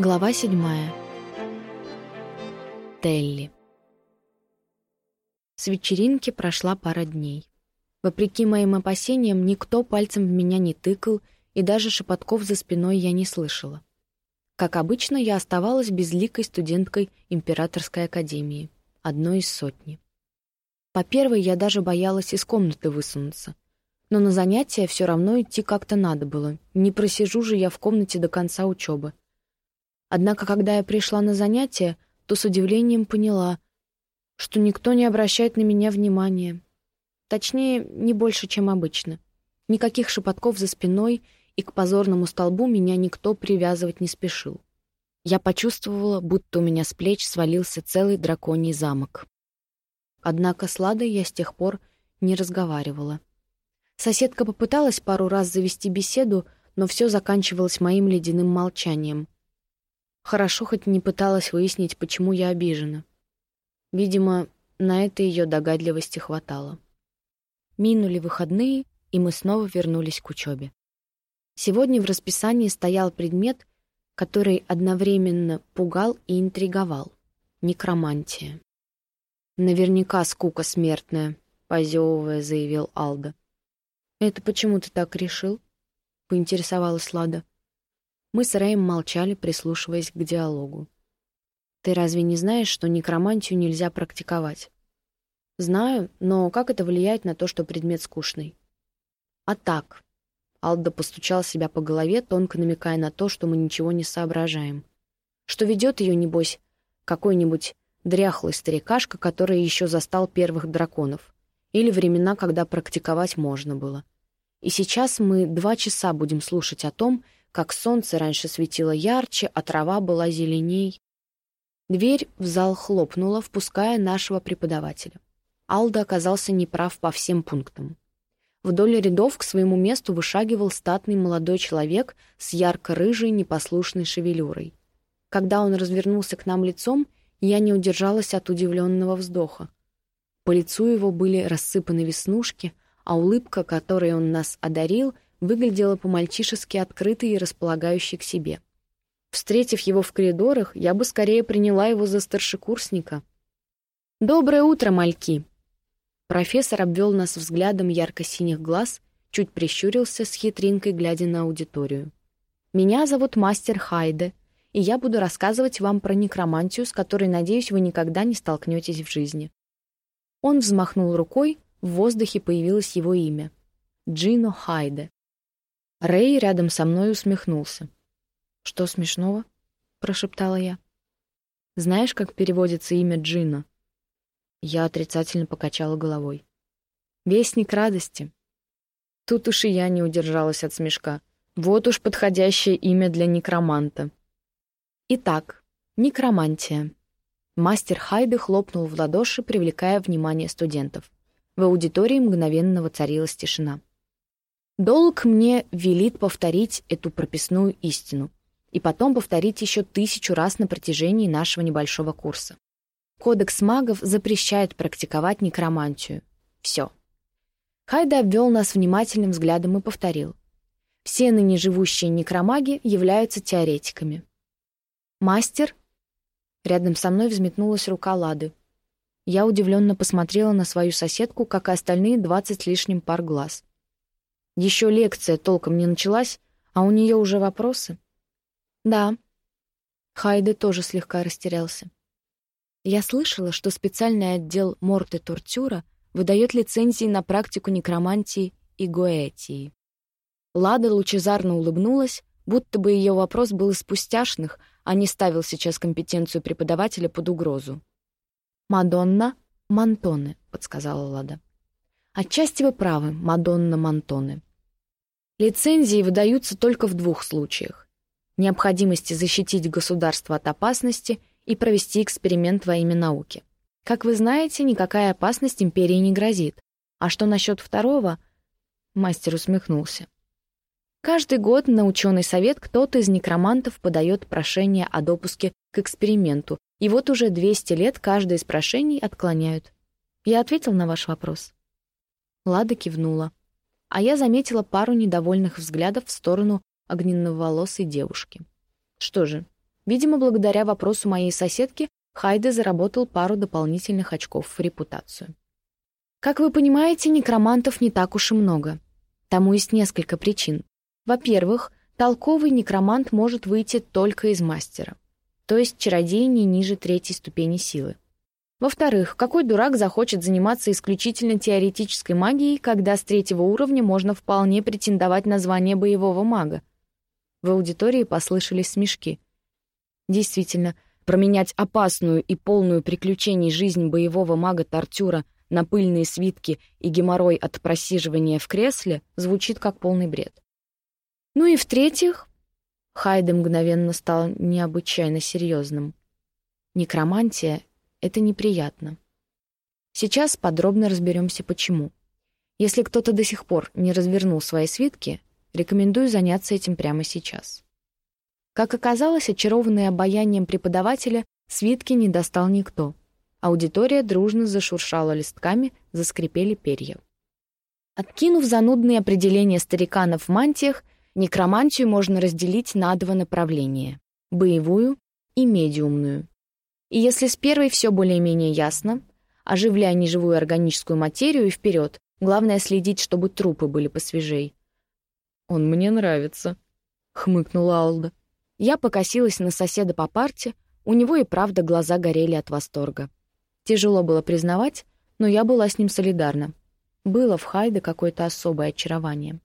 Глава седьмая. Телли. С вечеринки прошла пара дней. Вопреки моим опасениям, никто пальцем в меня не тыкал, и даже шепотков за спиной я не слышала. Как обычно, я оставалась безликой студенткой Императорской академии, одной из сотни. По первой я даже боялась из комнаты высунуться. Но на занятия все равно идти как-то надо было. Не просижу же я в комнате до конца учебы. Однако, когда я пришла на занятия, то с удивлением поняла, что никто не обращает на меня внимания. Точнее, не больше, чем обычно. Никаких шепотков за спиной, и к позорному столбу меня никто привязывать не спешил. Я почувствовала, будто у меня с плеч свалился целый драконий замок. Однако с Ладой я с тех пор не разговаривала. Соседка попыталась пару раз завести беседу, но все заканчивалось моим ледяным молчанием — Хорошо хоть не пыталась выяснить, почему я обижена. Видимо, на это ее догадливости хватало. Минули выходные, и мы снова вернулись к учебе. Сегодня в расписании стоял предмет, который одновременно пугал и интриговал — некромантия. «Наверняка скука смертная», — позевывая, заявил Алда. «Это почему ты так решил?» — поинтересовалась Лада. Мы с Рэем молчали, прислушиваясь к диалогу. «Ты разве не знаешь, что некромантию нельзя практиковать?» «Знаю, но как это влияет на то, что предмет скучный?» «А так...» Алда постучал себя по голове, тонко намекая на то, что мы ничего не соображаем. Что ведет ее, небось, какой-нибудь дряхлый старикашка, который еще застал первых драконов. Или времена, когда практиковать можно было. И сейчас мы два часа будем слушать о том, как солнце раньше светило ярче, а трава была зеленей. Дверь в зал хлопнула, впуская нашего преподавателя. Алда оказался неправ по всем пунктам. Вдоль рядов к своему месту вышагивал статный молодой человек с ярко-рыжей непослушной шевелюрой. Когда он развернулся к нам лицом, я не удержалась от удивленного вздоха. По лицу его были рассыпаны веснушки, а улыбка, которой он нас одарил — выглядела по-мальчишески открытой и располагающей к себе. Встретив его в коридорах, я бы скорее приняла его за старшекурсника. «Доброе утро, мальки!» Профессор обвел нас взглядом ярко-синих глаз, чуть прищурился с хитринкой, глядя на аудиторию. «Меня зовут мастер Хайде, и я буду рассказывать вам про некромантию, с которой, надеюсь, вы никогда не столкнетесь в жизни». Он взмахнул рукой, в воздухе появилось его имя — Джино Хайде. Рэй рядом со мной усмехнулся. «Что смешного?» — прошептала я. «Знаешь, как переводится имя Джина?» Я отрицательно покачала головой. «Вестник радости». Тут уж и я не удержалась от смешка. Вот уж подходящее имя для некроманта. Итак, некромантия. Мастер Хайде хлопнул в ладоши, привлекая внимание студентов. В аудитории мгновенно воцарилась тишина. Долг мне велит повторить эту прописную истину и потом повторить еще тысячу раз на протяжении нашего небольшого курса. Кодекс магов запрещает практиковать некромантию. Все. Хайда обвел нас внимательным взглядом и повторил. Все ныне живущие некромаги являются теоретиками. «Мастер?» Рядом со мной взметнулась рука Лады. Я удивленно посмотрела на свою соседку, как и остальные двадцать с лишним пар глаз. Еще лекция толком не началась, а у нее уже вопросы. Да. Хайде тоже слегка растерялся. Я слышала, что специальный отдел Морте Тортюра выдает лицензии на практику некромантии и гоэтии. Лада лучезарно улыбнулась, будто бы ее вопрос был из пустяшных, а не ставил сейчас компетенцию преподавателя под угрозу. «Мадонна Мантоне», — подсказала Лада. «Отчасти вы правы, Мадонна Мантоне. Лицензии выдаются только в двух случаях. Необходимости защитить государство от опасности и провести эксперимент во имя науки. Как вы знаете, никакая опасность империи не грозит. А что насчет второго? Мастер усмехнулся. Каждый год на ученый совет кто-то из некромантов подает прошение о допуске к эксперименту, и вот уже 200 лет каждое из прошений отклоняют. Я ответил на ваш вопрос. Лада кивнула а я заметила пару недовольных взглядов в сторону огненноволосой девушки. Что же, Видимо, благодаря вопросу моей соседки, Хайде заработал пару дополнительных очков в репутацию. Как вы понимаете, некромантов не так уж и много. Тому есть несколько причин. Во-первых, толковый некромант может выйти только из мастера, то есть чародей не ниже третьей ступени силы. Во-вторых, какой дурак захочет заниматься исключительно теоретической магией, когда с третьего уровня можно вполне претендовать на звание боевого мага? В аудитории послышались смешки. Действительно, променять опасную и полную приключений жизнь боевого мага Тартюра на пыльные свитки и геморрой от просиживания в кресле звучит как полный бред. Ну и в-третьих, Хайде мгновенно стал необычайно серьезным. Некромантия это неприятно. Сейчас подробно разберемся, почему. Если кто-то до сих пор не развернул свои свитки, рекомендую заняться этим прямо сейчас. Как оказалось, очарованный обаянием преподавателя, свитки не достал никто. Аудитория дружно зашуршала листками, заскрипели перья. Откинув занудные определения стариканов в мантиях, некромантию можно разделить на два направления — боевую и медиумную. И если с первой все более-менее ясно, оживляя неживую органическую материю и вперед, главное следить, чтобы трупы были посвежей. «Он мне нравится», — хмыкнула Алда. Я покосилась на соседа по парте, у него и правда глаза горели от восторга. Тяжело было признавать, но я была с ним солидарна. Было в Хайде какое-то особое очарование.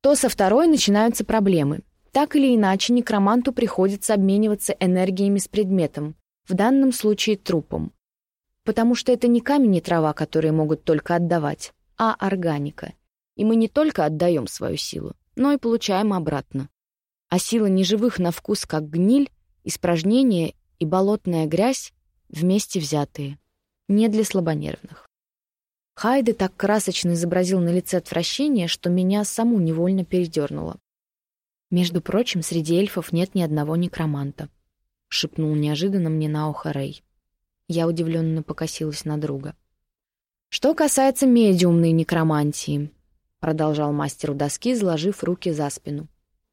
То со второй начинаются проблемы. Так или иначе, некроманту приходится обмениваться энергиями с предметом, в данном случае трупом. Потому что это не камень и трава, которые могут только отдавать, а органика. И мы не только отдаем свою силу, но и получаем обратно. А сила неживых на вкус как гниль, испражнения и болотная грязь вместе взятые. Не для слабонервных. Хайде так красочно изобразил на лице отвращение, что меня саму невольно передернуло. Между прочим, среди эльфов нет ни одного некроманта. — шепнул неожиданно мне на ухо Рэй. Я удивленно покосилась на друга. «Что касается медиумной некромантии», — продолжал мастер у доски, заложив руки за спину,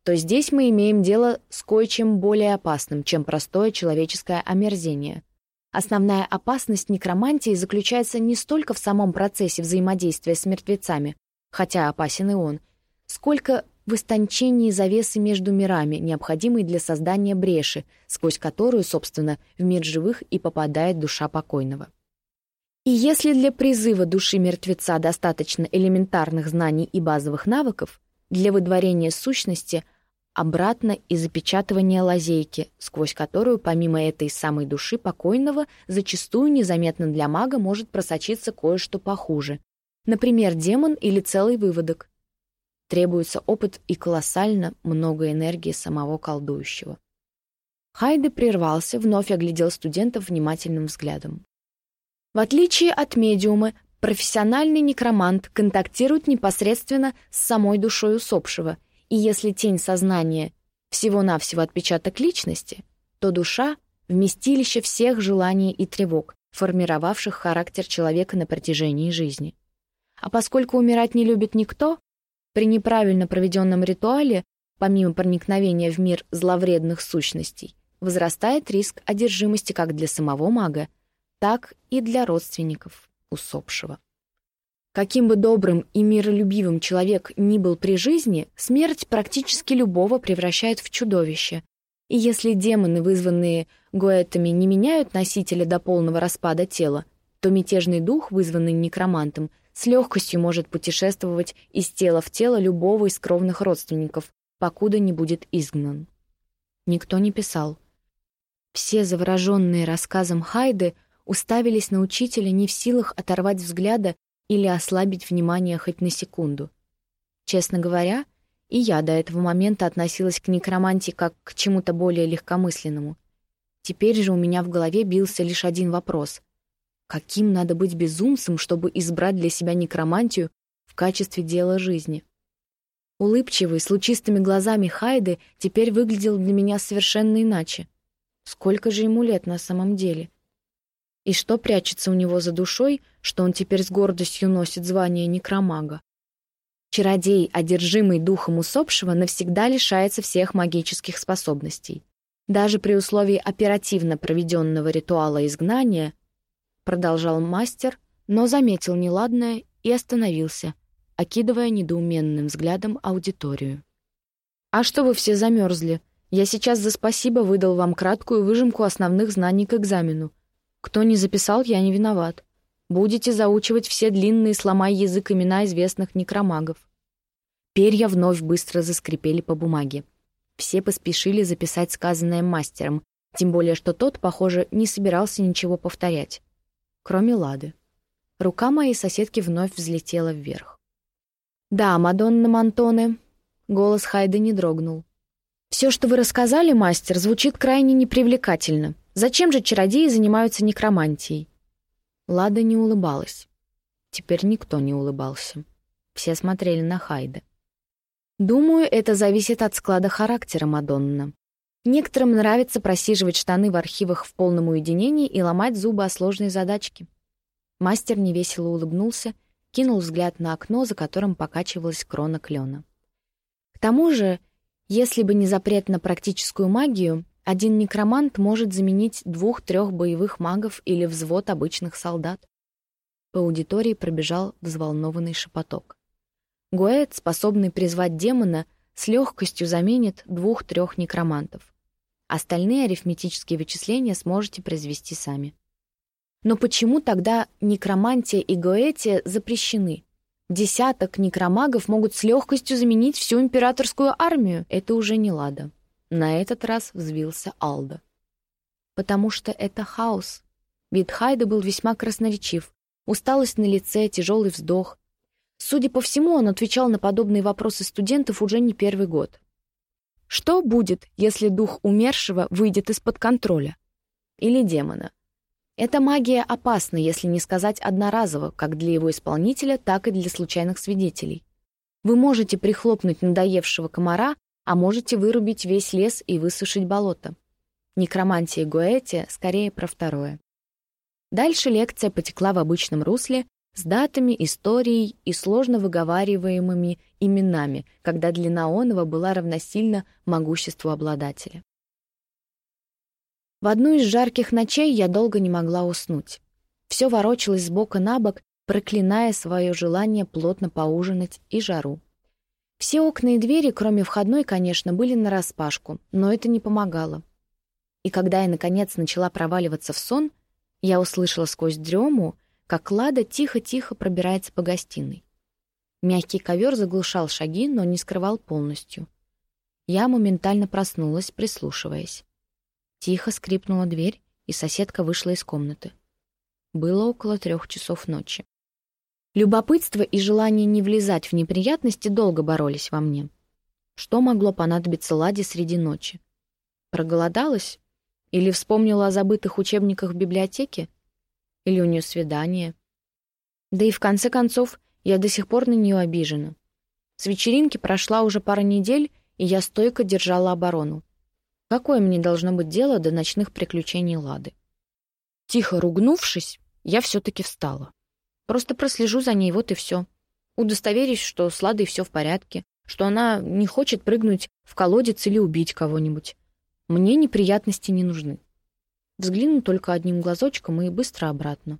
«то здесь мы имеем дело с кое-чем более опасным, чем простое человеческое омерзение. Основная опасность некромантии заключается не столько в самом процессе взаимодействия с мертвецами, хотя опасен и он, сколько в истончении завесы между мирами, необходимой для создания бреши, сквозь которую, собственно, в мир живых и попадает душа покойного. И если для призыва души мертвеца достаточно элементарных знаний и базовых навыков, для выдворения сущности обратно и запечатывания лазейки, сквозь которую, помимо этой самой души покойного, зачастую незаметно для мага может просочиться кое-что похуже. Например, демон или целый выводок требуется опыт и колоссально много энергии самого колдующего. Хайде прервался, вновь оглядел студентов внимательным взглядом. В отличие от медиума, профессиональный некромант контактирует непосредственно с самой душой усопшего, и если тень сознания всего-навсего отпечаток личности, то душа — вместилище всех желаний и тревог, формировавших характер человека на протяжении жизни. А поскольку умирать не любит никто, при неправильно проведенном ритуале, помимо проникновения в мир зловредных сущностей, возрастает риск одержимости как для самого мага, так и для родственников усопшего. Каким бы добрым и миролюбивым человек ни был при жизни, смерть практически любого превращает в чудовище. И если демоны, вызванные гоэтами, не меняют носителя до полного распада тела, то мятежный дух, вызванный некромантом, с легкостью может путешествовать из тела в тело любого из кровных родственников, покуда не будет изгнан. Никто не писал. Все завороженные рассказом Хайды уставились на учителя не в силах оторвать взгляда или ослабить внимание хоть на секунду. Честно говоря, и я до этого момента относилась к некромантии как к чему-то более легкомысленному. Теперь же у меня в голове бился лишь один вопрос — Каким надо быть безумцем, чтобы избрать для себя некромантию в качестве дела жизни? Улыбчивый, с лучистыми глазами Хайды теперь выглядел для меня совершенно иначе. Сколько же ему лет на самом деле? И что прячется у него за душой, что он теперь с гордостью носит звание некромага? Чародей, одержимый духом усопшего, навсегда лишается всех магических способностей. Даже при условии оперативно проведенного ритуала изгнания, продолжал мастер, но заметил неладное и остановился, окидывая недоуменным взглядом аудиторию. «А что вы все замерзли? Я сейчас за спасибо выдал вам краткую выжимку основных знаний к экзамену. Кто не записал, я не виноват. Будете заучивать все длинные сломай язык имена известных некромагов». Перья вновь быстро заскрипели по бумаге. Все поспешили записать сказанное мастером, тем более что тот, похоже, не собирался ничего повторять. Кроме Лады. Рука моей соседки вновь взлетела вверх. «Да, Мадонна Монтоне», — голос Хайда не дрогнул. «Все, что вы рассказали, мастер, звучит крайне непривлекательно. Зачем же чародеи занимаются некромантией?» Лада не улыбалась. Теперь никто не улыбался. Все смотрели на Хайда. Думаю, это зависит от склада характера Мадонна. Некоторым нравится просиживать штаны в архивах в полном уединении и ломать зубы о сложной задачке. Мастер невесело улыбнулся, кинул взгляд на окно, за которым покачивалась крона клена. К тому же, если бы не запрет на практическую магию, один некромант может заменить двух-трех боевых магов или взвод обычных солдат. По аудитории пробежал взволнованный шепоток. Гуэт, способный призвать демона, с легкостью заменит двух-трех некромантов. Остальные арифметические вычисления сможете произвести сами. Но почему тогда некромантия и гоэтия запрещены? Десяток некромагов могут с легкостью заменить всю императорскую армию. Это уже не лада. На этот раз взвился Алда. Потому что это хаос. Вид Хайда был весьма красноречив. Усталость на лице, тяжелый вздох. Судя по всему, он отвечал на подобные вопросы студентов уже не первый год. Что будет, если дух умершего выйдет из-под контроля? Или демона? Эта магия опасна, если не сказать одноразово, как для его исполнителя, так и для случайных свидетелей. Вы можете прихлопнуть надоевшего комара, а можете вырубить весь лес и высушить болото. Некромантия Гуэти скорее про второе. Дальше лекция потекла в обычном русле, с датами, историей и сложно выговариваемыми именами, когда длина онова была равносильна могуществу обладателя. В одну из жарких ночей я долго не могла уснуть. Все ворочалось с бока на бок, проклиная свое желание плотно поужинать и жару. Все окна и двери, кроме входной, конечно, были нараспашку, но это не помогало. И когда я, наконец, начала проваливаться в сон, я услышала сквозь дрему — как Лада тихо-тихо пробирается по гостиной. Мягкий ковер заглушал шаги, но не скрывал полностью. Я моментально проснулась, прислушиваясь. Тихо скрипнула дверь, и соседка вышла из комнаты. Было около трех часов ночи. Любопытство и желание не влезать в неприятности долго боролись во мне. Что могло понадобиться Ладе среди ночи? Проголодалась? Или вспомнила о забытых учебниках в библиотеке? Или у нее свидание. Да и в конце концов, я до сих пор на нее обижена. С вечеринки прошла уже пара недель, и я стойко держала оборону. Какое мне должно быть дело до ночных приключений Лады? Тихо ругнувшись, я все-таки встала. Просто прослежу за ней, вот и все. Удостоверюсь, что с Ладой все в порядке, что она не хочет прыгнуть в колодец или убить кого-нибудь. Мне неприятности не нужны. Взгляну только одним глазочком и быстро обратно.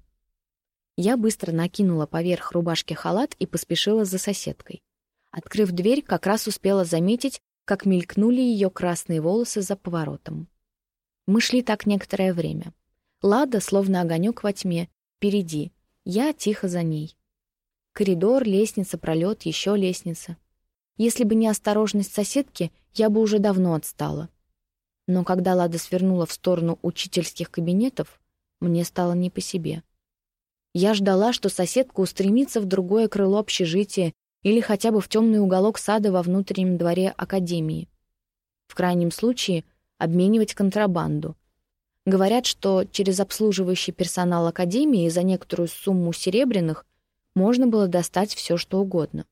Я быстро накинула поверх рубашки халат и поспешила за соседкой. Открыв дверь, как раз успела заметить, как мелькнули ее красные волосы за поворотом. Мы шли так некоторое время. Лада, словно огонек во тьме, впереди, я тихо за ней. Коридор, лестница, пролет, еще лестница. Если бы не осторожность соседки, я бы уже давно отстала. Но когда Лада свернула в сторону учительских кабинетов, мне стало не по себе. Я ждала, что соседка устремится в другое крыло общежития или хотя бы в темный уголок сада во внутреннем дворе академии. В крайнем случае обменивать контрабанду. Говорят, что через обслуживающий персонал академии за некоторую сумму серебряных можно было достать все, что угодно.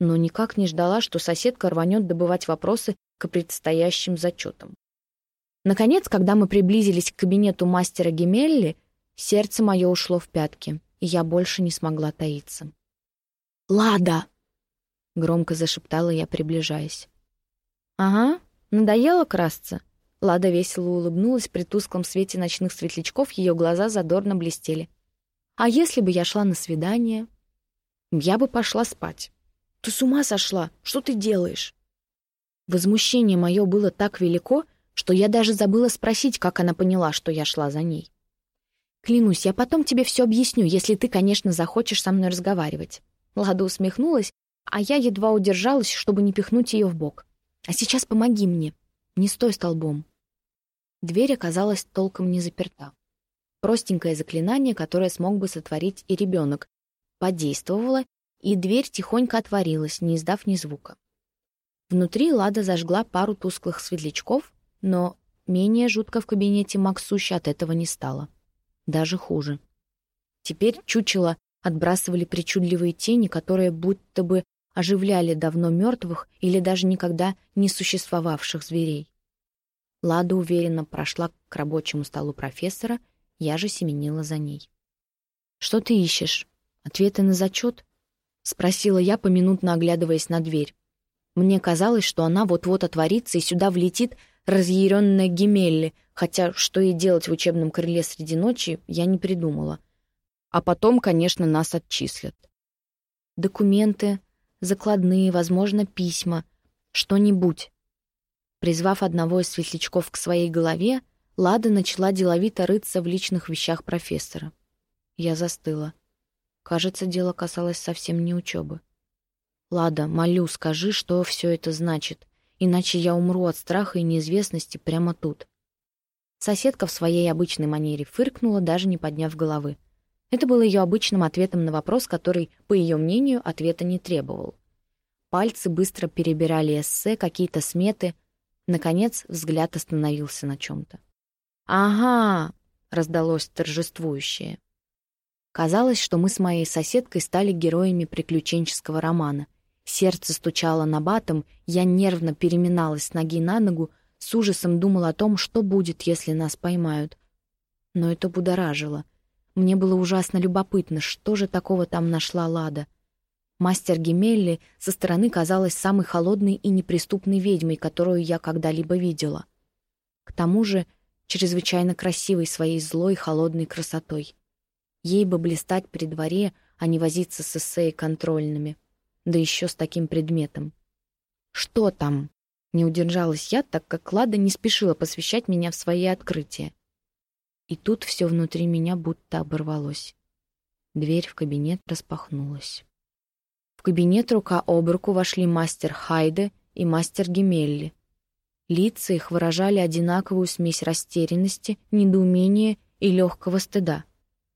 Но никак не ждала, что соседка рванет добывать вопросы к предстоящим зачетам. Наконец, когда мы приблизились к кабинету мастера Гемелли, сердце мое ушло в пятки, и я больше не смогла таиться. «Лада!» — громко зашептала я, приближаясь. «Ага, надоело красться?» Лада весело улыбнулась, при тусклом свете ночных светлячков ее глаза задорно блестели. «А если бы я шла на свидание?» «Я бы пошла спать». «Ты с ума сошла? Что ты делаешь?» Возмущение мое было так велико, что я даже забыла спросить, как она поняла, что я шла за ней. «Клянусь, я потом тебе все объясню, если ты, конечно, захочешь со мной разговаривать». Лада усмехнулась, а я едва удержалась, чтобы не пихнуть ее в бок. «А сейчас помоги мне. Не стой столбом». Дверь оказалась толком не заперта. Простенькое заклинание, которое смог бы сотворить и ребенок, подействовало, и дверь тихонько отворилась, не издав ни звука. Внутри Лада зажгла пару тусклых светлячков, но менее жутко в кабинете Максуща от этого не стало. Даже хуже. Теперь чучело отбрасывали причудливые тени, которые будто бы оживляли давно мертвых или даже никогда не существовавших зверей. Лада уверенно прошла к рабочему столу профессора, я же семенила за ней. «Что ты ищешь? Ответы на зачет?» — спросила я, поминутно оглядываясь на дверь. Мне казалось, что она вот-вот отворится, и сюда влетит разъяренная Гемелли, хотя что ей делать в учебном крыле среди ночи, я не придумала. А потом, конечно, нас отчислят. Документы, закладные, возможно, письма, что-нибудь. Призвав одного из светлячков к своей голове, Лада начала деловито рыться в личных вещах профессора. Я застыла. Кажется, дело касалось совсем не учебы. «Лада, молю, скажи, что все это значит, иначе я умру от страха и неизвестности прямо тут». Соседка в своей обычной манере фыркнула, даже не подняв головы. Это было ее обычным ответом на вопрос, который, по ее мнению, ответа не требовал. Пальцы быстро перебирали эссе, какие-то сметы. Наконец, взгляд остановился на чем-то. «Ага!» — раздалось торжествующее. Казалось, что мы с моей соседкой стали героями приключенческого романа. Сердце стучало на батом, я нервно переминалась с ноги на ногу, с ужасом думала о том, что будет, если нас поймают. Но это будоражило. Мне было ужасно любопытно, что же такого там нашла Лада. Мастер Гемелли со стороны казалась самой холодной и неприступной ведьмой, которую я когда-либо видела. К тому же чрезвычайно красивой своей злой холодной красотой. Ей бы блистать при дворе, а не возиться с эссе контрольными да еще с таким предметом. «Что там?» — не удержалась я, так как Лада не спешила посвящать меня в свои открытия. И тут все внутри меня будто оборвалось. Дверь в кабинет распахнулась. В кабинет рука об руку вошли мастер Хайде и мастер Гемелли. Лица их выражали одинаковую смесь растерянности, недоумения и легкого стыда.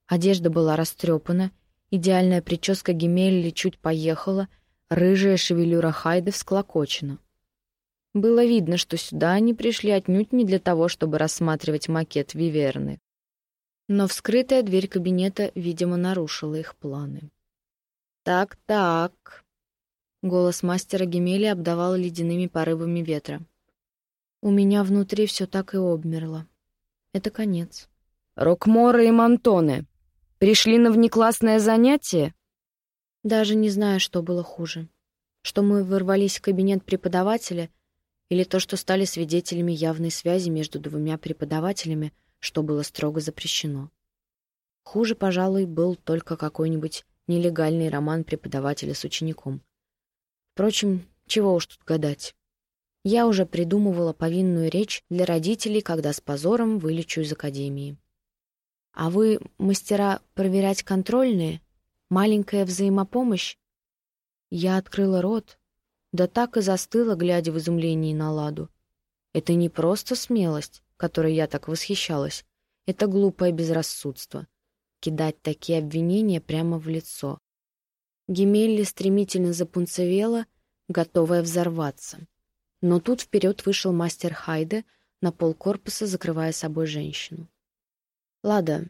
Одежда была растрепана, идеальная прическа Гемелли чуть поехала, Рыжая шевелюра Хайды всклокочена. Было видно, что сюда они пришли отнюдь не для того, чтобы рассматривать макет Виверны. Но вскрытая дверь кабинета, видимо, нарушила их планы. «Так-так», — голос мастера Гемели обдавал ледяными порывами ветра. «У меня внутри все так и обмерло. Это конец». «Рокмора и Монтоне пришли на внеклассное занятие?» Даже не знаю, что было хуже. Что мы ворвались в кабинет преподавателя или то, что стали свидетелями явной связи между двумя преподавателями, что было строго запрещено. Хуже, пожалуй, был только какой-нибудь нелегальный роман преподавателя с учеником. Впрочем, чего уж тут гадать. Я уже придумывала повинную речь для родителей, когда с позором вылечу из академии. «А вы мастера проверять контрольные?» Маленькая взаимопомощь? Я открыла рот, да так и застыла, глядя в изумлении на Ладу. Это не просто смелость, которой я так восхищалась. Это глупое безрассудство. Кидать такие обвинения прямо в лицо. Гемелли стремительно запунцевела, готовая взорваться. Но тут вперед вышел мастер Хайде на полкорпуса, закрывая собой женщину. «Лада,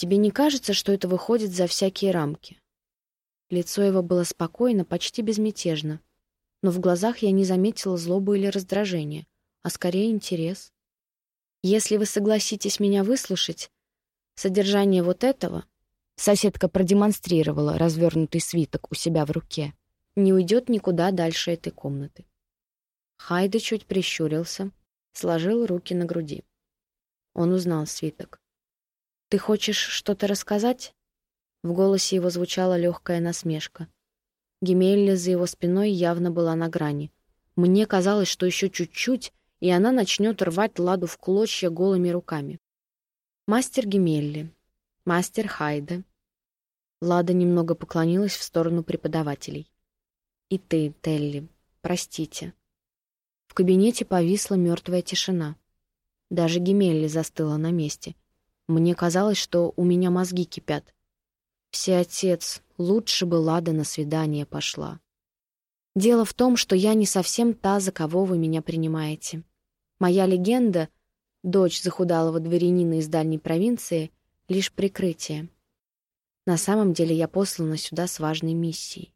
Тебе не кажется, что это выходит за всякие рамки?» Лицо его было спокойно, почти безмятежно, но в глазах я не заметила злобы или раздражения, а скорее интерес. «Если вы согласитесь меня выслушать, содержание вот этого...» Соседка продемонстрировала развернутый свиток у себя в руке. «Не уйдет никуда дальше этой комнаты». Хайда чуть прищурился, Сложил руки на груди. Он узнал свиток. «Ты хочешь что-то рассказать?» В голосе его звучала легкая насмешка. Гемелли за его спиной явно была на грани. Мне казалось, что еще чуть-чуть, и она начнет рвать ладу в клочья голыми руками. «Мастер Гемелли, мастер Хайде». Лада немного поклонилась в сторону преподавателей. «И ты, Телли, простите». В кабинете повисла мертвая тишина. Даже Гемелли застыла на месте. Мне казалось, что у меня мозги кипят. Все отец, лучше бы Лада на свидание пошла. Дело в том, что я не совсем та, за кого вы меня принимаете. Моя легенда, дочь захудалого дворянина из дальней провинции, лишь прикрытие. На самом деле я послана сюда с важной миссией.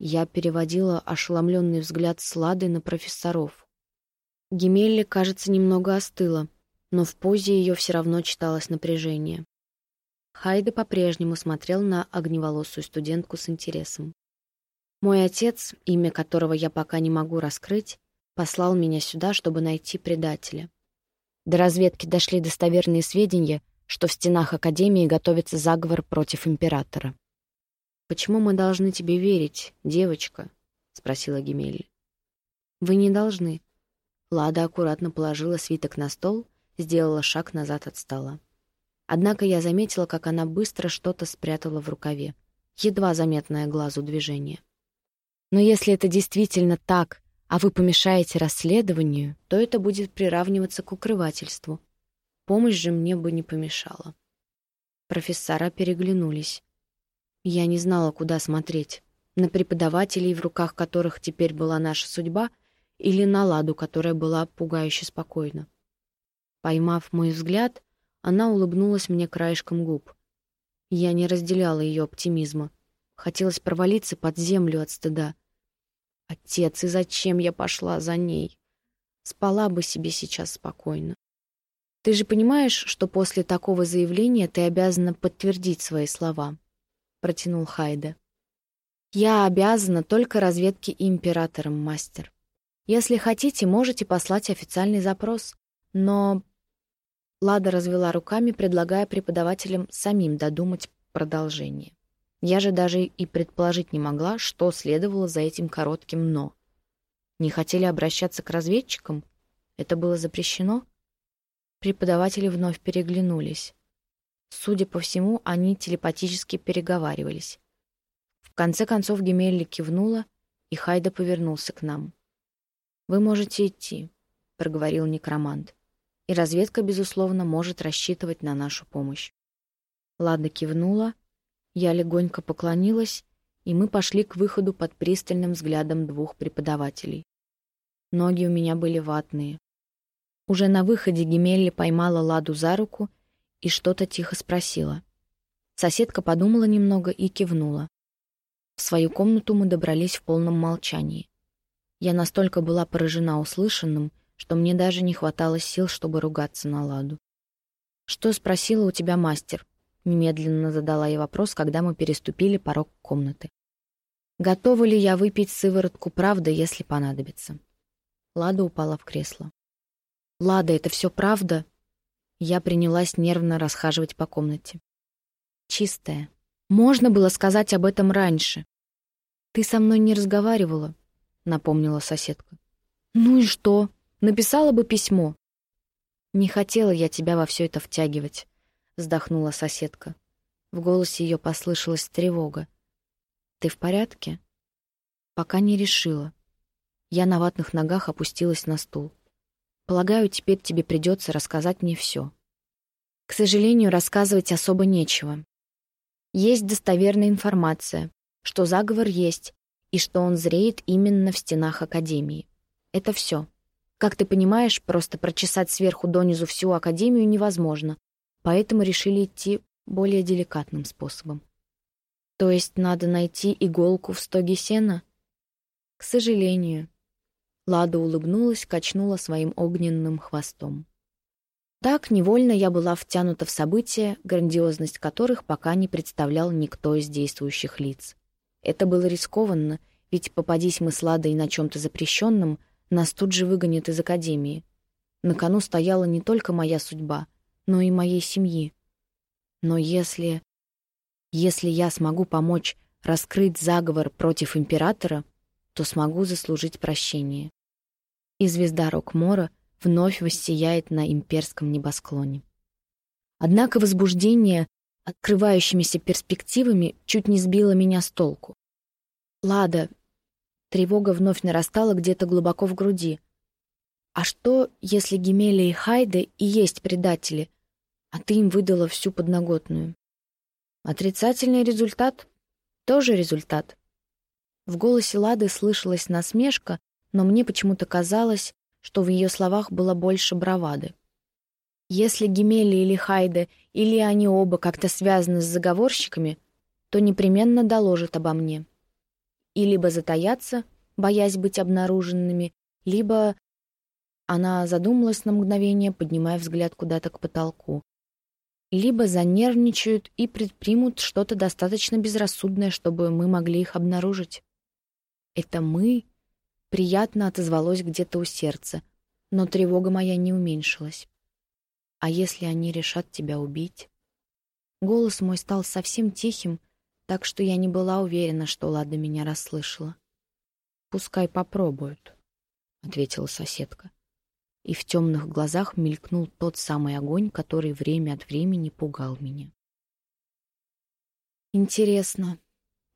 Я переводила ошеломленный взгляд с Лады на профессоров. Гемелли, кажется, немного остыла, но в позе ее все равно читалось напряжение. Хайде по-прежнему смотрел на огневолосую студентку с интересом. Мой отец, имя которого я пока не могу раскрыть, послал меня сюда, чтобы найти предателя. До разведки дошли достоверные сведения, что в стенах Академии готовится заговор против императора. «Почему мы должны тебе верить, девочка?» — спросила Гемелли. «Вы не должны». Лада аккуратно положила свиток на стол, сделала шаг назад от стола. Однако я заметила, как она быстро что-то спрятала в рукаве. Едва заметное глазу движение. Но если это действительно так, а вы помешаете расследованию, то это будет приравниваться к укрывательству. Помощь же мне бы не помешала. Профессора переглянулись. Я не знала, куда смотреть. На преподавателей, в руках которых теперь была наша судьба, или на Ладу, которая была пугающе спокойна. Поймав мой взгляд, она улыбнулась мне краешком губ. Я не разделяла ее оптимизма. Хотелось провалиться под землю от стыда. Отец, и зачем я пошла за ней? Спала бы себе сейчас спокойно. Ты же понимаешь, что после такого заявления ты обязана подтвердить свои слова, протянул Хайде. Я обязана только разведке императором, мастер. Если хотите, можете послать официальный запрос, но Лада развела руками, предлагая преподавателям самим додумать продолжение. Я же даже и предположить не могла, что следовало за этим коротким «но». Не хотели обращаться к разведчикам? Это было запрещено? Преподаватели вновь переглянулись. Судя по всему, они телепатически переговаривались. В конце концов Гемелли кивнула, и Хайда повернулся к нам. «Вы можете идти», — проговорил некромант и разведка, безусловно, может рассчитывать на нашу помощь. Лада кивнула, я легонько поклонилась, и мы пошли к выходу под пристальным взглядом двух преподавателей. Ноги у меня были ватные. Уже на выходе Гемелли поймала Ладу за руку и что-то тихо спросила. Соседка подумала немного и кивнула. В свою комнату мы добрались в полном молчании. Я настолько была поражена услышанным, что мне даже не хватало сил, чтобы ругаться на ладу. «Что спросила у тебя мастер?» Немедленно задала я вопрос, когда мы переступили порог комнаты. «Готова ли я выпить сыворотку правды, если понадобится?» Лада упала в кресло. «Лада, это все правда?» Я принялась нервно расхаживать по комнате. «Чистая. Можно было сказать об этом раньше. Ты со мной не разговаривала», — напомнила соседка. «Ну и что?» Написала бы письмо. «Не хотела я тебя во все это втягивать», — вздохнула соседка. В голосе ее послышалась тревога. «Ты в порядке?» «Пока не решила». Я на ватных ногах опустилась на стул. «Полагаю, теперь тебе придется рассказать мне все». К сожалению, рассказывать особо нечего. Есть достоверная информация, что заговор есть и что он зреет именно в стенах Академии. Это все. Как ты понимаешь, просто прочесать сверху донизу всю Академию невозможно, поэтому решили идти более деликатным способом. То есть надо найти иголку в стоге сена? К сожалению. Лада улыбнулась, качнула своим огненным хвостом. Так невольно я была втянута в события, грандиозность которых пока не представлял никто из действующих лиц. Это было рискованно, ведь попадись мы с Ладой на чем-то запрещенном, нас тут же выгонят из академии. На кону стояла не только моя судьба, но и моей семьи. Но если... Если я смогу помочь раскрыть заговор против императора, то смогу заслужить прощение. И звезда Рокмора вновь воссияет на имперском небосклоне. Однако возбуждение открывающимися перспективами чуть не сбило меня с толку. Лада, тревога вновь нарастала где-то глубоко в груди. А что, если Гемелия и Хайде и есть предатели, а ты им выдала всю подноготную? Отрицательный результат — тоже результат. В голосе Лады слышалась насмешка, но мне почему-то казалось, что в ее словах было больше бравады. Если Гемели или Хайде, или они оба как-то связаны с заговорщиками, то непременно доложат обо мне. И либо затаятся, боясь быть обнаруженными, либо... Она задумалась на мгновение, поднимая взгляд куда-то к потолку. Либо занервничают и предпримут что-то достаточно безрассудное, чтобы мы могли их обнаружить. Это «мы» приятно отозвалось где-то у сердца, но тревога моя не уменьшилась. А если они решат тебя убить? Голос мой стал совсем тихим, так что я не была уверена, что Лада меня расслышала. «Пускай попробуют», — ответила соседка. И в темных глазах мелькнул тот самый огонь, который время от времени пугал меня. «Интересно».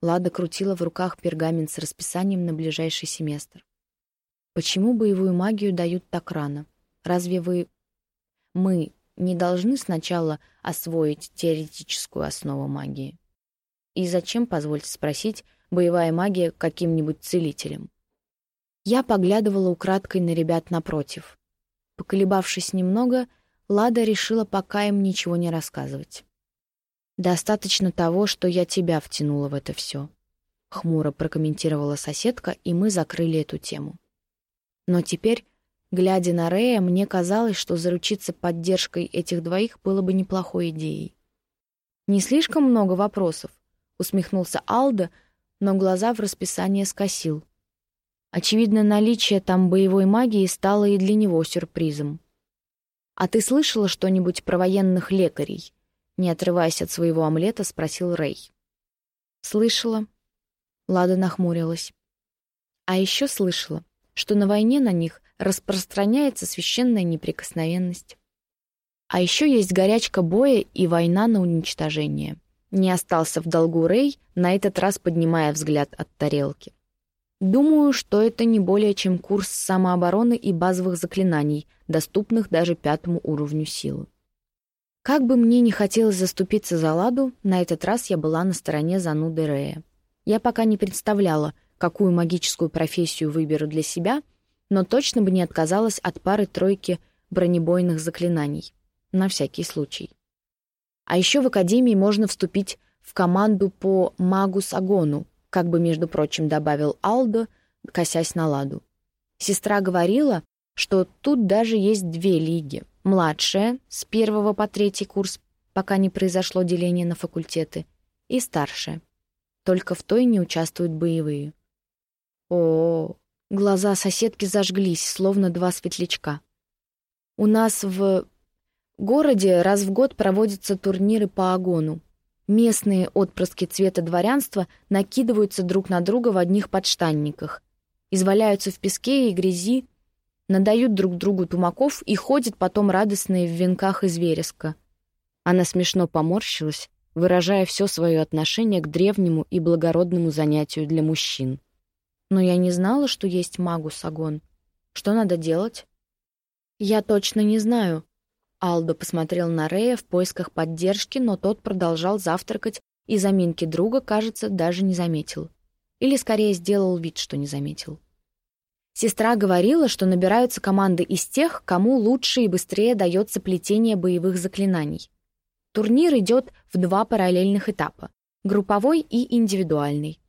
Лада крутила в руках пергамент с расписанием на ближайший семестр. «Почему боевую магию дают так рано? Разве вы мы не должны сначала освоить теоретическую основу магии? И зачем, позвольте спросить, боевая магия каким-нибудь целителем? Я поглядывала украдкой на ребят напротив. Поколебавшись немного, Лада решила пока им ничего не рассказывать. «Достаточно того, что я тебя втянула в это все», — хмуро прокомментировала соседка, и мы закрыли эту тему. Но теперь Глядя на Рея, мне казалось, что заручиться поддержкой этих двоих было бы неплохой идеей. «Не слишком много вопросов», — усмехнулся Алда, но глаза в расписание скосил. Очевидно, наличие там боевой магии стало и для него сюрпризом. «А ты слышала что-нибудь про военных лекарей?» Не отрываясь от своего омлета, спросил Рэй. «Слышала». Лада нахмурилась. «А еще слышала, что на войне на них распространяется священная неприкосновенность. А еще есть горячка боя и война на уничтожение. Не остался в долгу Рэй, на этот раз поднимая взгляд от тарелки. Думаю, что это не более чем курс самообороны и базовых заклинаний, доступных даже пятому уровню силы. Как бы мне не хотелось заступиться за Ладу, на этот раз я была на стороне зануды Рэя. Я пока не представляла, какую магическую профессию выберу для себя — но точно бы не отказалась от пары-тройки бронебойных заклинаний. На всякий случай. А еще в Академии можно вступить в команду по магус-агону, как бы, между прочим, добавил Алдо, косясь на ладу. Сестра говорила, что тут даже есть две лиги. Младшая, с первого по третий курс, пока не произошло деление на факультеты, и старшая. Только в той не участвуют боевые. О, Глаза соседки зажглись, словно два светлячка. «У нас в городе раз в год проводятся турниры по агону. Местные отпрыски цвета дворянства накидываются друг на друга в одних подштанниках, изваляются в песке и грязи, надают друг другу тумаков и ходят потом радостные в венках из вереска». Она смешно поморщилась, выражая все свое отношение к древнему и благородному занятию для мужчин. Но я не знала, что есть магус Агон. Что надо делать? Я точно не знаю. Алдо посмотрел на Рея в поисках поддержки, но тот продолжал завтракать и заминки друга, кажется, даже не заметил. Или скорее сделал вид, что не заметил. Сестра говорила, что набираются команды из тех, кому лучше и быстрее дается плетение боевых заклинаний. Турнир идет в два параллельных этапа — групповой и индивидуальный.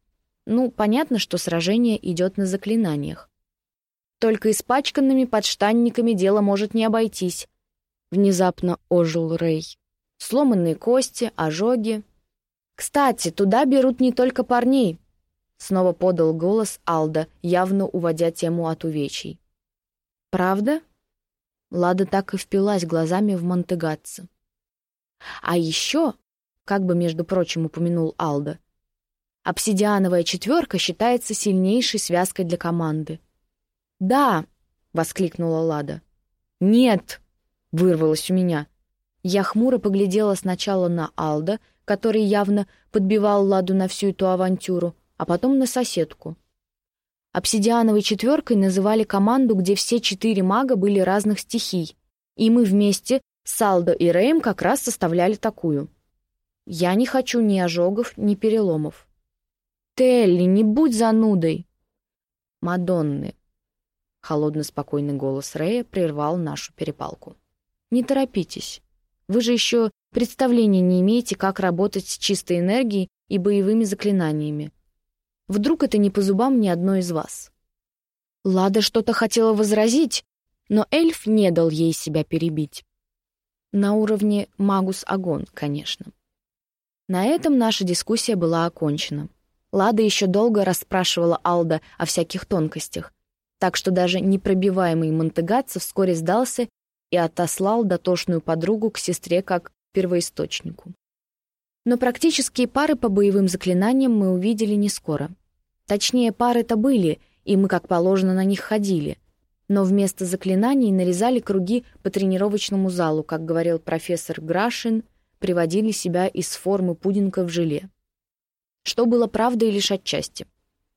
Ну, понятно, что сражение идет на заклинаниях. Только испачканными подштанниками дело может не обойтись. Внезапно ожил Рэй. Сломанные кости, ожоги. Кстати, туда берут не только парней. Снова подал голос Алда, явно уводя тему от увечий. «Правда?» Лада так и впилась глазами в Монтегатца. А еще, как бы, между прочим, упомянул Алда, обсидиановая четверка считается сильнейшей связкой для команды. «Да!» — воскликнула Лада. «Нет!» — вырвалось у меня. Я хмуро поглядела сначала на Алда, который явно подбивал Ладу на всю эту авантюру, а потом на соседку. Обсидиановой четверкой называли команду, где все четыре мага были разных стихий, и мы вместе с Алдо и Рэем как раз составляли такую. Я не хочу ни ожогов, ни переломов. «Телли, не будь занудой!» «Мадонны!» Холодно-спокойный голос Рэя прервал нашу перепалку. «Не торопитесь. Вы же еще представления не имеете, как работать с чистой энергией и боевыми заклинаниями. Вдруг это не по зубам ни одной из вас?» Лада что-то хотела возразить, но эльф не дал ей себя перебить. На уровне магус-агон, конечно. На этом наша дискуссия была окончена. Лада еще долго расспрашивала Алда о всяких тонкостях, так что даже непробиваемый Монтегатцев вскоре сдался и отослал дотошную подругу к сестре как первоисточнику. Но практические пары по боевым заклинаниям мы увидели не скоро. Точнее, пары-то были, и мы, как положено, на них ходили. Но вместо заклинаний нарезали круги по тренировочному залу, как говорил профессор Грашин, приводили себя из формы пудинга в желе что было правдой лишь отчасти.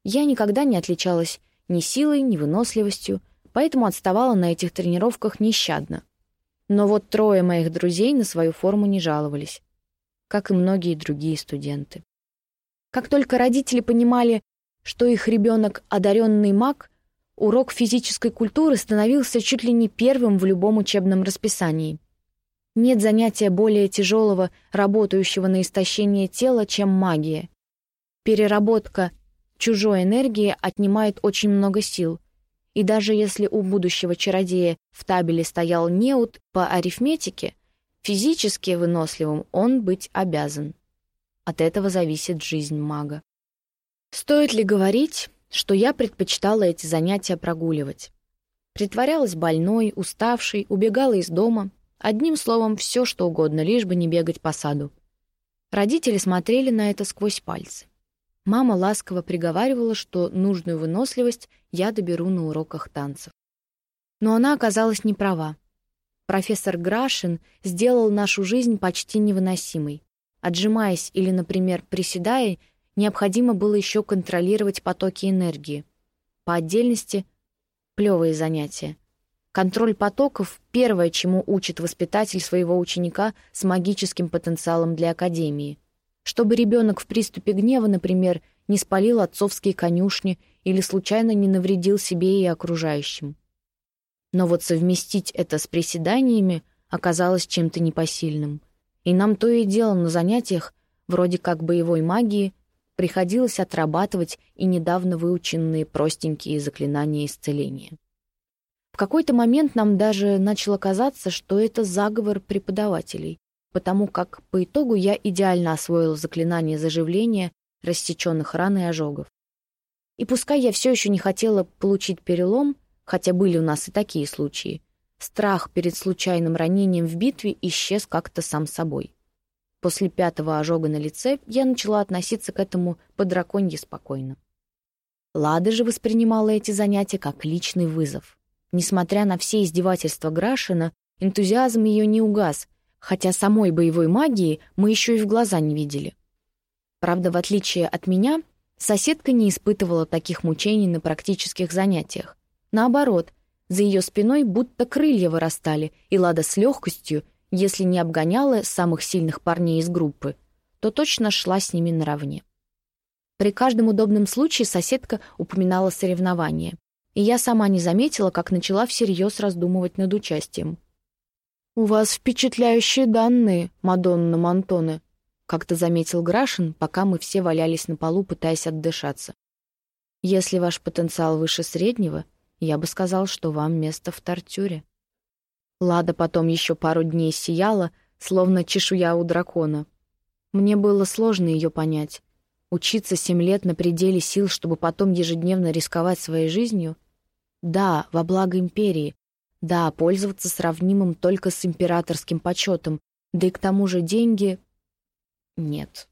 Я никогда не отличалась ни силой, ни выносливостью, поэтому отставала на этих тренировках нещадно. Но вот трое моих друзей на свою форму не жаловались, как и многие другие студенты. Как только родители понимали, что их ребенок — одаренный маг, урок физической культуры становился чуть ли не первым в любом учебном расписании. Нет занятия более тяжелого, работающего на истощение тела, чем магия — Переработка чужой энергии отнимает очень много сил. И даже если у будущего чародея в табеле стоял неуд по арифметике, физически выносливым он быть обязан. От этого зависит жизнь мага. Стоит ли говорить, что я предпочитала эти занятия прогуливать? Притворялась больной, уставшей, убегала из дома. Одним словом, все что угодно, лишь бы не бегать по саду. Родители смотрели на это сквозь пальцы. Мама ласково приговаривала, что нужную выносливость я доберу на уроках танцев. Но она оказалась не права. Профессор Грашин сделал нашу жизнь почти невыносимой. Отжимаясь или, например, приседая, необходимо было еще контролировать потоки энергии. По отдельности — плевые занятия. Контроль потоков — первое, чему учит воспитатель своего ученика с магическим потенциалом для Академии — чтобы ребенок в приступе гнева, например, не спалил отцовские конюшни или случайно не навредил себе и окружающим. Но вот совместить это с приседаниями оказалось чем-то непосильным. И нам то и дело на занятиях, вроде как боевой магии, приходилось отрабатывать и недавно выученные простенькие заклинания исцеления. В какой-то момент нам даже начало казаться, что это заговор преподавателей, потому как по итогу я идеально освоил заклинание заживления рассеченных ран и ожогов. И пускай я все еще не хотела получить перелом, хотя были у нас и такие случаи, страх перед случайным ранением в битве исчез как-то сам собой. После пятого ожога на лице я начала относиться к этому по-драконье спокойно. Лада же воспринимала эти занятия как личный вызов. Несмотря на все издевательства Грашина, энтузиазм ее не угас, хотя самой боевой магии мы еще и в глаза не видели. Правда, в отличие от меня, соседка не испытывала таких мучений на практических занятиях. Наоборот, за ее спиной будто крылья вырастали, и Лада с легкостью, если не обгоняла самых сильных парней из группы, то точно шла с ними наравне. При каждом удобном случае соседка упоминала соревнования, и я сама не заметила, как начала всерьез раздумывать над участием. «У вас впечатляющие данные, Мадонна Монтоне», — как-то заметил Грашин, пока мы все валялись на полу, пытаясь отдышаться. «Если ваш потенциал выше среднего, я бы сказал, что вам место в тортюре». Лада потом еще пару дней сияла, словно чешуя у дракона. Мне было сложно ее понять. Учиться семь лет на пределе сил, чтобы потом ежедневно рисковать своей жизнью? Да, во благо империи, Да, пользоваться сравнимым только с императорским почетом, да и к тому же деньги... Нет.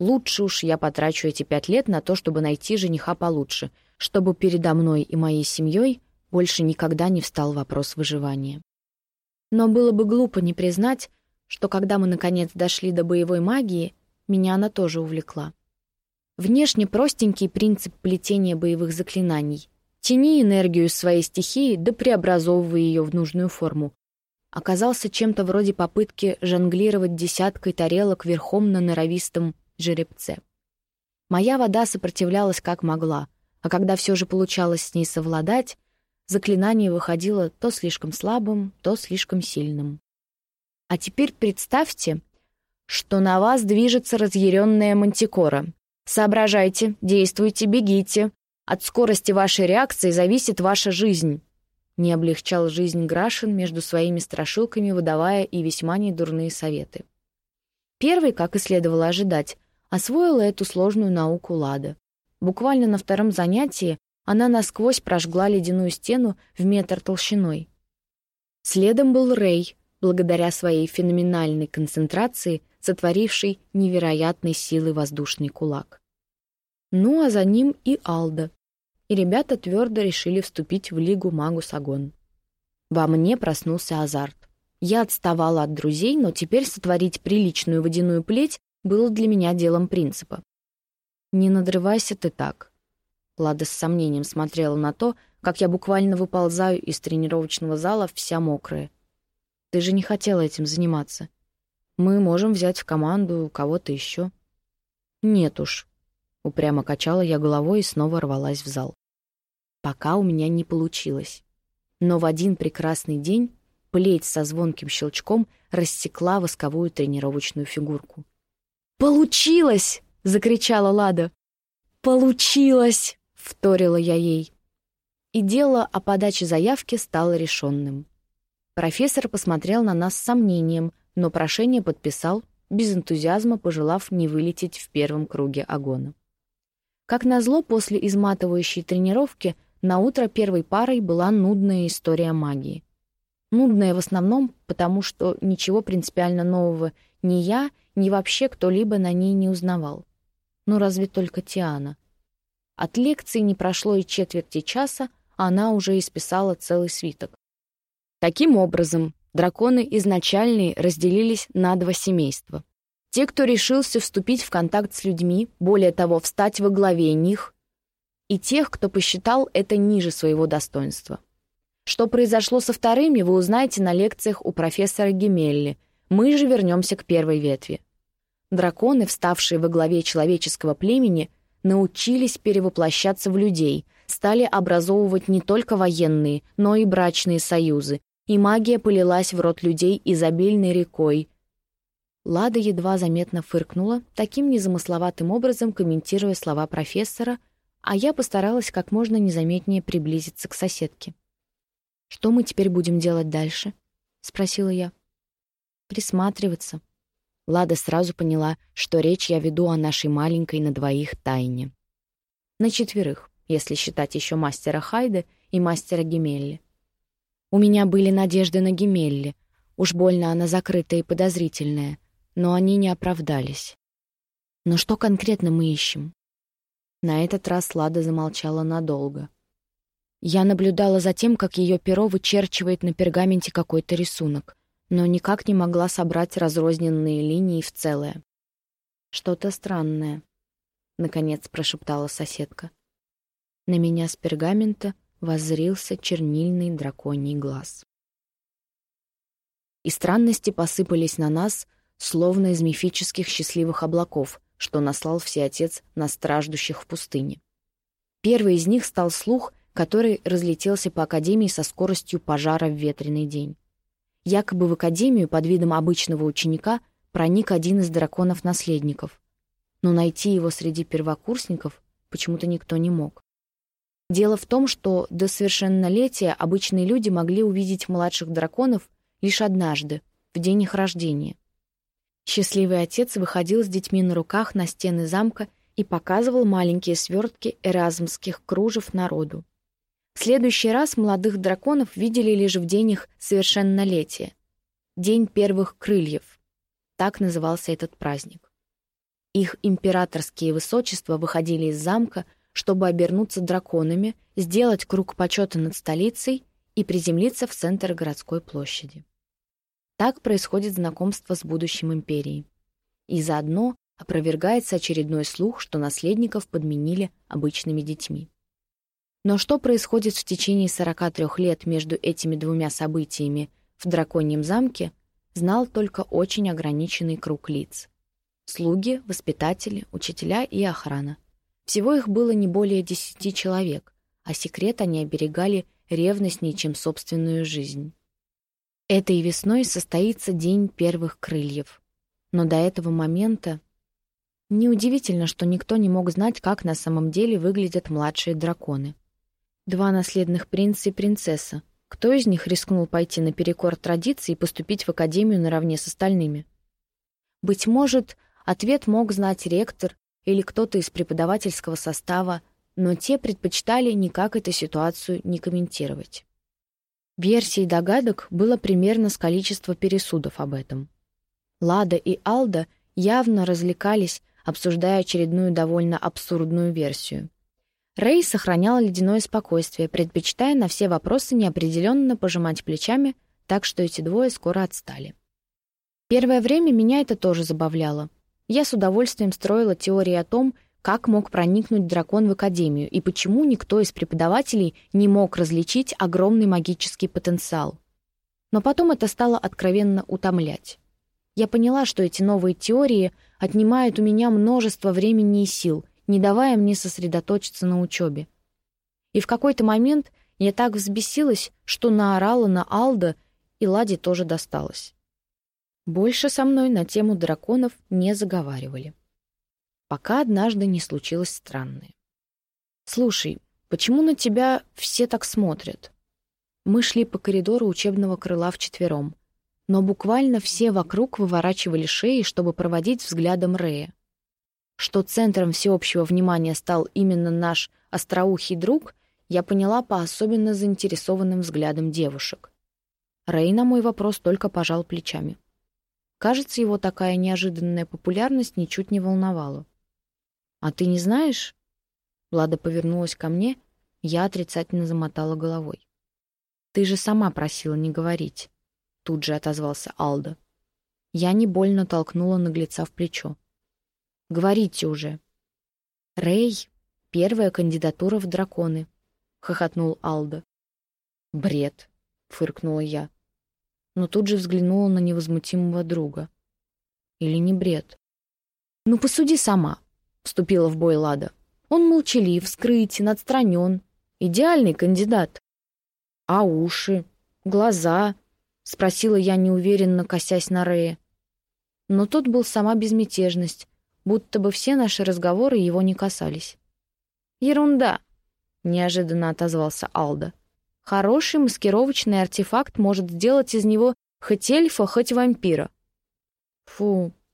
Лучше уж я потрачу эти пять лет на то, чтобы найти жениха получше, чтобы передо мной и моей семьей больше никогда не встал вопрос выживания. Но было бы глупо не признать, что когда мы наконец дошли до боевой магии, меня она тоже увлекла. Внешне простенький принцип плетения боевых заклинаний. Тяни энергию своей стихии, да преобразовывай ее в нужную форму. Оказался чем-то вроде попытки жонглировать десяткой тарелок верхом на норовистом жеребце. Моя вода сопротивлялась как могла, а когда все же получалось с ней совладать, заклинание выходило то слишком слабым, то слишком сильным. А теперь представьте, что на вас движется разъяренная мантикора. Соображайте, действуйте, бегите. От скорости вашей реакции зависит ваша жизнь. Не облегчал жизнь Грашин между своими страшилками, выдавая и весьма недурные советы. Первый, как и следовало ожидать, освоила эту сложную науку Лада. Буквально на втором занятии она насквозь прожгла ледяную стену в метр толщиной. Следом был Рэй, благодаря своей феноменальной концентрации, сотворивший невероятной силы воздушный кулак. Ну а за ним и Алда. И ребята твердо решили вступить в Лигу Магус Агон. Во мне проснулся азарт. Я отставала от друзей, но теперь сотворить приличную водяную плеть было для меня делом принципа. «Не надрывайся ты так». Лада с сомнением смотрела на то, как я буквально выползаю из тренировочного зала вся мокрая. Ты же не хотела этим заниматься. Мы можем взять в команду кого-то еще. Нет уж. Упрямо качала я головой и снова рвалась в зал. Пока у меня не получилось. Но в один прекрасный день плеть со звонким щелчком рассекла восковую тренировочную фигурку. «Получилось!» — закричала Лада. «Получилось!» — вторила я ей. И дело о подаче заявки стало решенным. Профессор посмотрел на нас с сомнением, но прошение подписал, без энтузиазма пожелав не вылететь в первом круге агона. Как назло, после изматывающей тренировки на утро первой парой была нудная история магии. Нудная в основном, потому что ничего принципиально нового ни я, ни вообще кто-либо на ней не узнавал. Ну, разве только Тиана. От лекции не прошло и четверти часа, а она уже исписала целый свиток. Таким образом, драконы изначальные разделились на два семейства. Те, кто решился вступить в контакт с людьми, более того, встать во главе них, и тех, кто посчитал это ниже своего достоинства. Что произошло со вторыми, вы узнаете на лекциях у профессора Гемелли. Мы же вернемся к первой ветви. Драконы, вставшие во главе человеческого племени, научились перевоплощаться в людей, стали образовывать не только военные, но и брачные союзы, и магия полилась в рот людей изобильной рекой. Лада едва заметно фыркнула, таким незамысловатым образом комментируя слова профессора, а я постаралась как можно незаметнее приблизиться к соседке. «Что мы теперь будем делать дальше?» — спросила я. «Присматриваться». Лада сразу поняла, что речь я веду о нашей маленькой на двоих тайне. На четверых, если считать еще мастера Хайда и мастера Гемелли. У меня были надежды на Гемелли. Уж больно она закрытая и подозрительная. Но они не оправдались. Но что конкретно мы ищем? На этот раз Лада замолчала надолго. Я наблюдала за тем, как ее перо вычерчивает на пергаменте какой-то рисунок, но никак не могла собрать разрозненные линии в целое. «Что-то странное», — наконец прошептала соседка. На меня с пергамента — воззрился чернильный драконий глаз. И странности посыпались на нас, словно из мифических счастливых облаков, что наслал Всеотец на страждущих в пустыне. Первый из них стал слух, который разлетелся по Академии со скоростью пожара в ветреный день. Якобы в Академию под видом обычного ученика проник один из драконов-наследников, но найти его среди первокурсников почему-то никто не мог. Дело в том, что до совершеннолетия обычные люди могли увидеть младших драконов лишь однажды, в день их рождения. Счастливый отец выходил с детьми на руках на стены замка и показывал маленькие свертки эразмских кружев народу. В следующий раз молодых драконов видели лишь в день их совершеннолетия. День первых крыльев. Так назывался этот праздник. Их императорские высочества выходили из замка, чтобы обернуться драконами, сделать круг почета над столицей и приземлиться в центр городской площади. Так происходит знакомство с будущим империей. И заодно опровергается очередной слух, что наследников подменили обычными детьми. Но что происходит в течение 43 лет между этими двумя событиями в Драконьем замке, знал только очень ограниченный круг лиц. Слуги, воспитатели, учителя и охрана. Всего их было не более десяти человек, а секрет они оберегали ревностнее, чем собственную жизнь. Этой весной состоится День первых крыльев. Но до этого момента... Неудивительно, что никто не мог знать, как на самом деле выглядят младшие драконы. Два наследных принца и принцесса. Кто из них рискнул пойти наперекор традиции и поступить в академию наравне с остальными? Быть может, ответ мог знать ректор или кто-то из преподавательского состава, но те предпочитали никак эту ситуацию не комментировать. Версий догадок было примерно с количества пересудов об этом. Лада и Алда явно развлекались, обсуждая очередную довольно абсурдную версию. Рэй сохранял ледяное спокойствие, предпочитая на все вопросы неопределенно пожимать плечами, так что эти двое скоро отстали. Первое время меня это тоже забавляло. Я с удовольствием строила теории о том, как мог проникнуть дракон в Академию и почему никто из преподавателей не мог различить огромный магический потенциал. Но потом это стало откровенно утомлять. Я поняла, что эти новые теории отнимают у меня множество времени и сил — не давая мне сосредоточиться на учебе. И в какой-то момент я так взбесилась, что наорала на Алда, и Ладе тоже досталось. Больше со мной на тему драконов не заговаривали. Пока однажды не случилось странное. «Слушай, почему на тебя все так смотрят?» Мы шли по коридору учебного крыла вчетвером, но буквально все вокруг выворачивали шеи, чтобы проводить взглядом Рея. Что центром всеобщего внимания стал именно наш остроухий друг, я поняла по особенно заинтересованным взглядам девушек. Рэй на мой вопрос только пожал плечами. Кажется, его такая неожиданная популярность ничуть не волновала. «А ты не знаешь?» Влада повернулась ко мне, я отрицательно замотала головой. «Ты же сама просила не говорить», — тут же отозвался Алда. Я не больно толкнула наглеца в плечо. Говорите уже». «Рэй — первая кандидатура в драконы», — хохотнул Алда. «Бред», — фыркнула я. Но тут же взглянула на невозмутимого друга. «Или не бред?» «Ну, посуди сама», — вступила в бой Лада. «Он молчалив, скрытен, отстранен. Идеальный кандидат». «А уши? Глаза?» — спросила я неуверенно, косясь на Рэя. Но тот был сама безмятежность, будто бы все наши разговоры его не касались. «Ерунда!» — неожиданно отозвался Алда. «Хороший маскировочный артефакт может сделать из него хоть эльфа, хоть вампира». «Фу!» —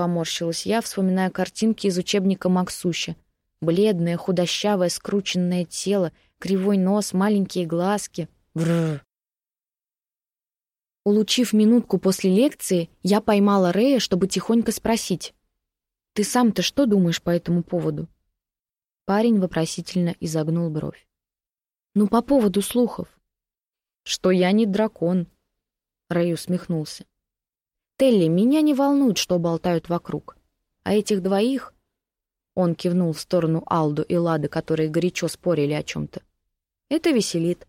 поморщилась я, вспоминая картинки из учебника Максуща. Бледное, худощавое, скрученное тело, кривой нос, маленькие глазки. Бррр. Улучив минутку после лекции, я поймала Рея, чтобы тихонько спросить. Ты сам-то что думаешь по этому поводу?» Парень вопросительно изогнул бровь. «Ну, по поводу слухов». «Что я не дракон», — Рэй усмехнулся. «Телли, меня не волнует, что болтают вокруг. А этих двоих...» Он кивнул в сторону Алду и Лады, которые горячо спорили о чем-то. «Это веселит.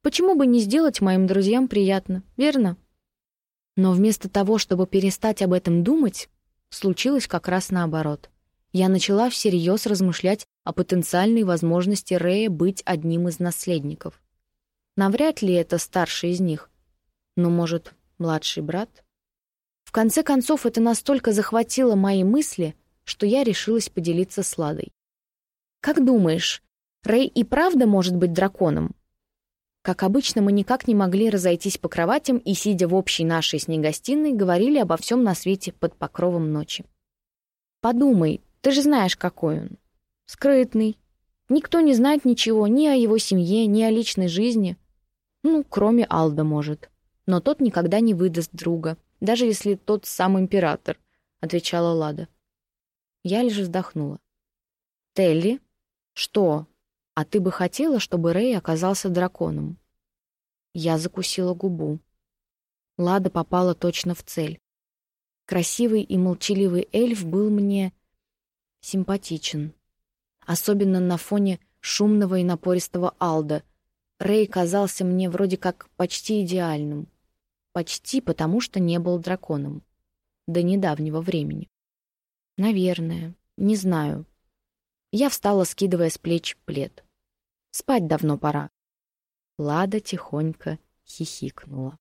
Почему бы не сделать моим друзьям приятно, верно?» Но вместо того, чтобы перестать об этом думать, случилось как раз наоборот. Я начала всерьез размышлять о потенциальной возможности Рэя быть одним из наследников. Навряд ли это старший из них. Но, может, младший брат? Конце концов, это настолько захватило мои мысли, что я решилась поделиться с Ладой. «Как думаешь, Рэй и правда может быть драконом?» Как обычно, мы никак не могли разойтись по кроватям и, сидя в общей нашей с ней гостиной, говорили обо всем на свете под покровом ночи. «Подумай, ты же знаешь, какой он. Скрытный, Никто не знает ничего ни о его семье, ни о личной жизни. Ну, кроме Алда, может. Но тот никогда не выдаст друга, даже если тот сам император, — отвечала Лада. Я лишь вздохнула. «Телли? Что? А ты бы хотела, чтобы Рэй оказался драконом?» Я закусила губу. Лада попала точно в цель. Красивый и молчаливый эльф был мне симпатичен. Особенно на фоне шумного и напористого Алда. Рэй казался мне вроде как почти идеальным. Почти потому, что не был драконом. До недавнего времени. Наверное. Не знаю. Я встала, скидывая с плеч плед. Спать давно пора. Лада тихонько хихикнула.